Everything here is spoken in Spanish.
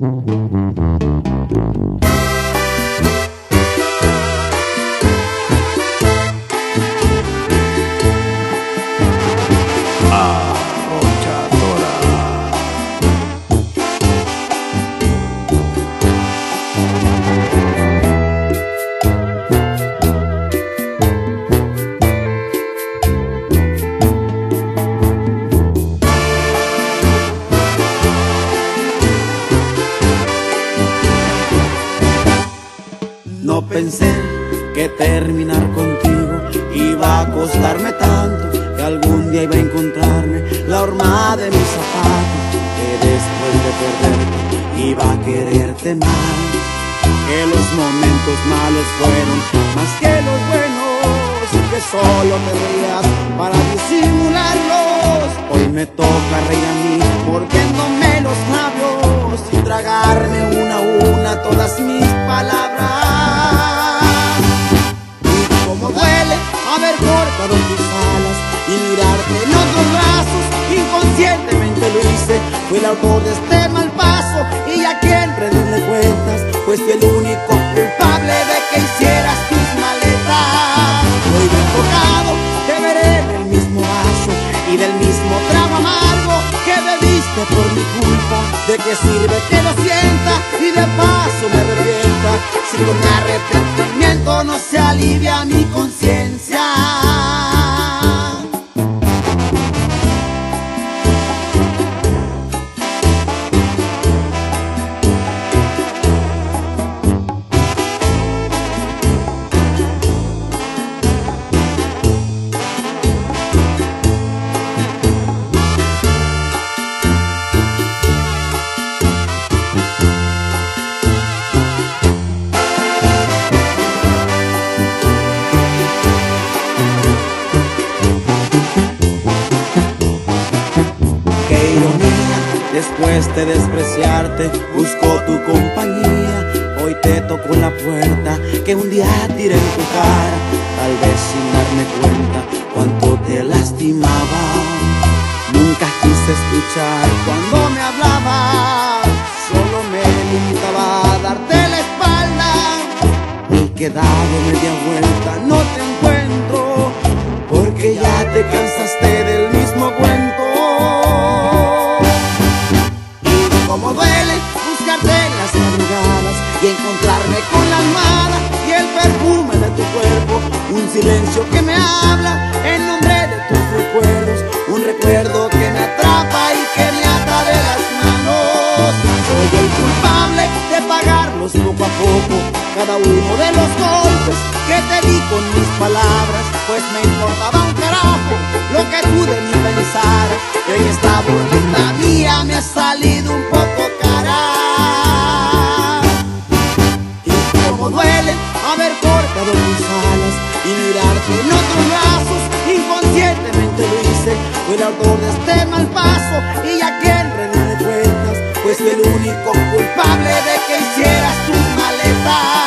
No pensé que terminar contigo iba a costarme tanto, que algún día iba a encontrarme la horma de mis zapatos, que después de perderte iba a quererte más, que los momentos malos fueron más que los buenos que solo te reías para disimularlos. Hoy me toca reír fui el autor de este mal paso y a quien rendirle cuentas, pues fui el único culpable de que hicieras tus maletas. Hoy me tocado te veré en el mismo vaso y del mismo trago amargo que bebiste por mi culpa. ¿De qué sirve que lo sienta y de paso me revienta si con mi arrepentimiento no se alivia mi conciencia? De despreciarte, busco tu compañía. Hoy te tocó la puerta que un día tiré en tu cara, tal vez sin darme cuenta cuánto te lastimaba. Nunca quise escuchar cuando me hablabas, solo me limitaba a darte la espalda. Y que dado media vuelta no te encuentro, porque ya te cansaste del mismo cuento. Silencio que me habla en nombre de tus recuerdos, un recuerdo que me atrapa y que me ata de las manos. Soy el culpable de pagarlos poco a poco, cada uno de los golpes que te di con mis palabras, pues me en otros brazos, inconscientemente lo hice, fui el autor de este mal paso y a quien rendirle cuentas, pues el único culpable de que hicieras. Hoy me